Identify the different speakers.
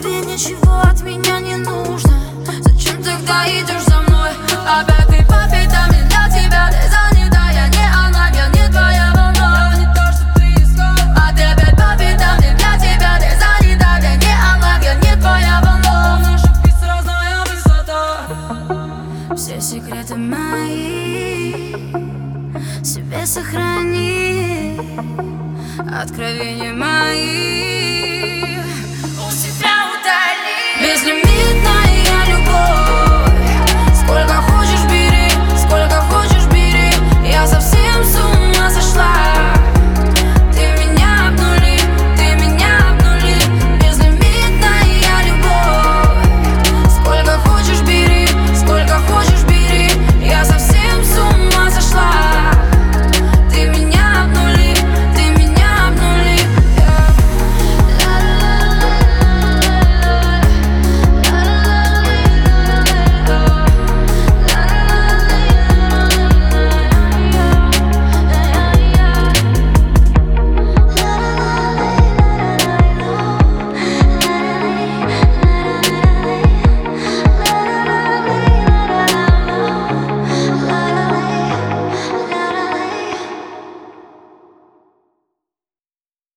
Speaker 1: тебе ничего от меня не нужно. Зачем тогда идешь за мной? Опять ты по пятам, для тебя ты занята Я не она, я не твоя волна. Я не то, что ты искал А ты опять по пятам, для тебя ты занята Я не она, я не твоя волна. Наша пись разная высота. Все секреты мои Себе сохрани. Откровения мои.